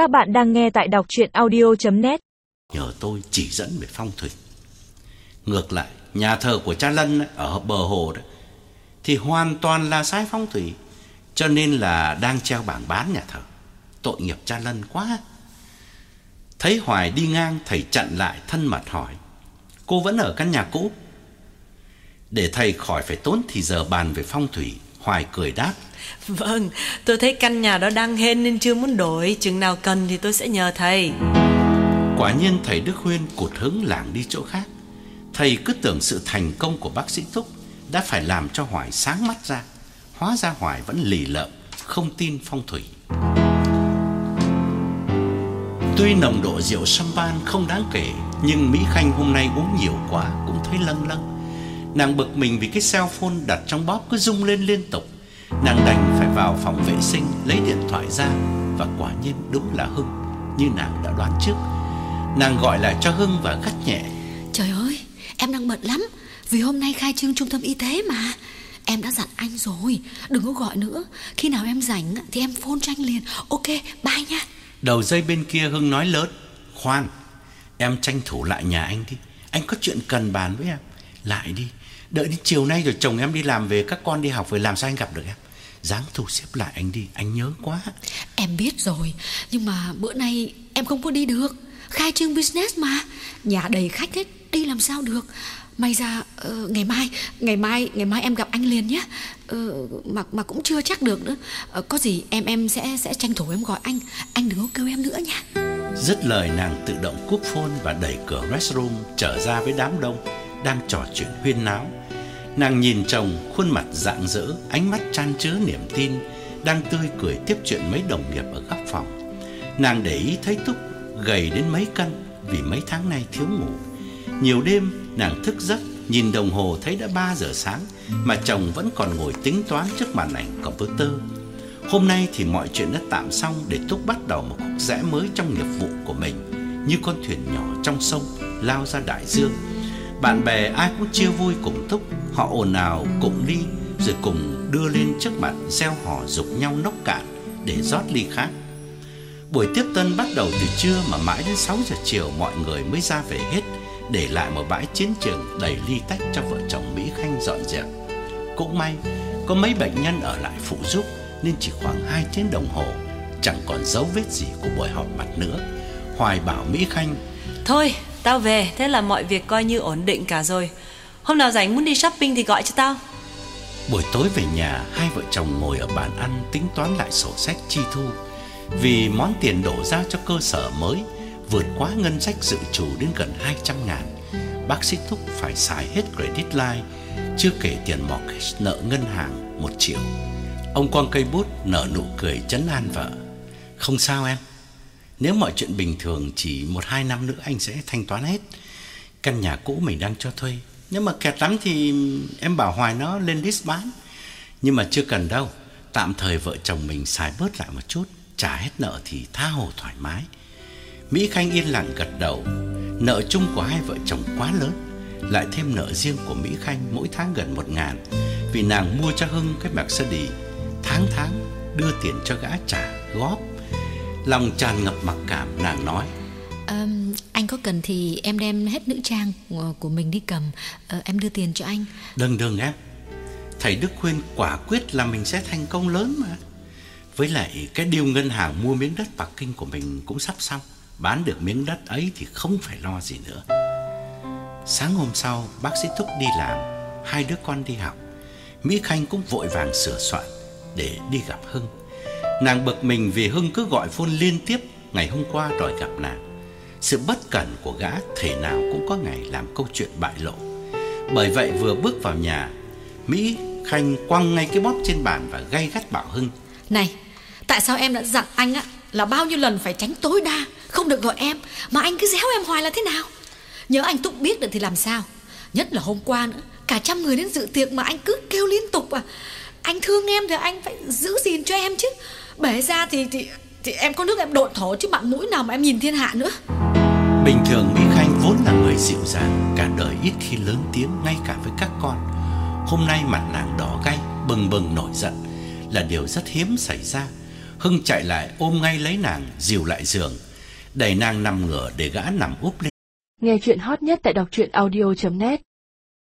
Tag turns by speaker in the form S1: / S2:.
S1: Các bạn đang nghe tại đọc chuyện audio.net
S2: nhờ tôi chỉ dẫn về phong thủy. Ngược lại, nhà thờ của cha Lân ở bờ hồ đó thì hoàn toàn là sai phong thủy, cho nên là đang treo bảng bán nhà thờ. Tội nghiệp cha Lân quá. Thấy Hoài đi ngang, thầy chặn lại thân mật hỏi: "Cô vẫn ở căn nhà cũ?" Để thầy khỏi phải tốn thì giờ bàn về phong thủy, Hoài cười đáp:
S3: Vâng, tôi thấy căn nhà đó đang hên nên chưa muốn đổi, chừng nào cần thì tôi sẽ nhờ thầy.
S2: Quả nhiên thầy Đức Huyên cụt hứng lảng đi chỗ khác. Thầy cứ tưởng sự thành công của bác sĩ Túc đã phải làm cho Hoài sáng mắt ra. Hóa ra Hoài vẫn lì lợm, không tin phong thủy. Tuy nồng độ rượu champagne không đáng kể, nhưng Mỹ Khanh hôm nay uống nhiều quá cũng thấy lâng lâng. Nàng bực mình vì cái cell phone đặt trong bóp cứ rung lên liên tục. Nàng đành phải vào phòng vệ sinh lấy điện thoại ra và quả nhiên đúng là Hưng như nàng đã đoán trước. Nàng gọi lại cho Hưng và gắt nhẹ.
S4: Trời ơi, em đang bận lắm Vì hôm nay khai trương trung tâm y tế mà Em đã dặn anh rồi Đừng có gọi nữa Khi nào em rảnh thì em phone cho anh liền Ok, bye nha
S2: Đầu dây bên kia Hưng nói lớn, "Khoan, em tranh thủ lại nhà anh đi, anh có chuyện cần bàn với em. Lại đi, đợi đến chiều nay rồi chồng em đi làm về các con đi học rồi làm sao anh gặp được em. Dáng thu xếp lại anh đi, anh nhớ quá."
S4: Em biết rồi Nhưng mà bữa nay em không có đi được. Khai trương business mà. Nhà đầy khách hết Đi làm sao được? May ra ờ, ngày mai Ngày mai ngày mai em gặp anh liền nhé. Ờ, Mà mà cũng chưa chắc được nữa. Ờ, Có gì em em sẽ sẽ tranh thủ em gọi anh. Anh đừng có kêu em nữa nha.
S2: Dứt lời nàng tự động cúp phone và đẩy cửa restroom trở ra với đám đông đang trò chuyện huyên náo. Nàng nhìn chồng khuôn mặt rạng rỡ, ánh mắt chan chứa niềm tin, đang tươi cười tiếp chuyện mấy đồng nghiệp ở góc phòng. Nàng để ý thấy Túc gầy đến mấy cân vì mấy tháng nay thiếu ngủ. Nhiều đêm nàng thức giấc nhìn đồng hồ thấy đã 3 giờ sáng mà chồng vẫn còn ngồi tính toán trước màn ảnh computer. Hôm nay thì mọi chuyện đã tạm xong để Túc bắt đầu một khúc rẽ mới trong nghiệp vụ của mình, như con thuyền nhỏ trong sông lao ra đại dương. Bạn bè ai cũng chia vui cùng Túc, họ ồn ào cùng ly rồi cùng đưa lên trước mặt gieo hò dục nhau nốc cạn để rót ly khác. Buổi tiếp tân bắt đầu từ trưa mà mãi đến 6 giờ chiều mọi người mới ra về hết, để lại một bãi chiến trường đầy ly tách cho vợ chồng Mỹ Khanh dọn dẹp. Cũng may có mấy bệnh nhân ở lại phụ giúp nên chỉ khoảng 2 tiếng đồng hồ chẳng còn dấu vết gì của buổi họp mặt nữa. Hoài bảo Mỹ Khanh
S3: Thôi, tao về, thế là mọi việc coi như ổn định cả rồi. Hôm nào rảnh muốn đi shopping thì gọi cho tao.
S2: Buổi tối về nhà, hai vợ chồng ngồi ở bàn ăn tính toán lại sổ sách chi thu. Vì món tiền đổ ra cho cơ sở mới vượt quá ngân sách dự trù đến gần 200 ngàn. Bác sĩ Thúc phải xài hết credit line, chưa kể tiền mortgage nợ ngân hàng 1 triệu. Ông quăng cây bút nở nụ cười chấn an vợ. Không sao em. Nếu mọi chuyện bình thường chỉ 1-2 năm nữa anh sẽ thanh toán hết. Căn nhà cũ mình đang cho thuê. Nếu mà kẹt lắm thì em bảo Hoài nó lên list bán. Nhưng mà chưa cần đâu. Tạm thời vợ chồng mình xài bớt lại một chút, trả hết nợ thì tha hồ thoải mái. Mỹ Khanh yên lặng gật đầu. Nợ chung của hai vợ chồng quá lớn, lại thêm nợ riêng của Mỹ Khanh mỗi tháng gần một ngàn vì nàng mua cho Hưng cái Mercedes, tháng tháng đưa tiền cho gã trả góp. Lòng tràn ngập mặc cảm, nàng nói:
S4: Ờm, có cần thì em đem hết nữ trang của- mình đi cầm. Ờ, Em đưa tiền cho anh.
S2: Đừng đừng em Thầy Đức khuyên quả quyết là mình sẽ thành công lớn mà. Với lại cái điều ngân hàng mua miếng đất Bắc Kinh của mình cũng sắp xong. Bán được miếng đất ấy thì không phải lo gì nữa. Sáng hôm sau bác sĩ Thúc đi làm. Hai đứa con đi học. Mỹ Khanh cũng vội vàng sửa soạn Để đi gặp Hưng. Nàng bực mình vì Hưng cứ gọi phone liên tiếp. Ngày hôm qua đòi gặp nàng. Sự bất cẩn của gã thể nào cũng có ngày làm câu chuyện bại lộ bởi vậy vừa bước vào nhà, Mỹ Khanh quăng ngay cái bóp trên bàn và gay gắt bảo Hưng.
S4: Này, tại sao em đã dặn anh á là bao nhiêu lần phải tránh tối đa, không được gọi em, mà anh cứ déo em hoài là thế nào? Nhớ anh tụng biết được thì làm sao? Nhất là hôm qua nữa, cả trăm người đến dự tiệc mà anh cứ kêu liên tục à. Anh thương em thì anh phải giữ gìn cho em chứ. Bể ra thì thì thì em có nước em độn thổ chứ bạn mũi nào mà em nhìn thiên hạ nữa.
S2: Bình thường Mỹ Khanh vốn là người dịu dàng, cả đời ít khi lớn tiếng ngay cả với các con. Hôm nay mặt nàng đỏ gay, bừng bừng nổi giận là điều rất hiếm xảy ra. Hưng chạy lại ôm ngay lấy nàng, dìu lại giường, đẩy nàng nằm ngửa để gã nằm úp lên.
S1: Nghe chuyện hot nhất tại đọc truyện audio net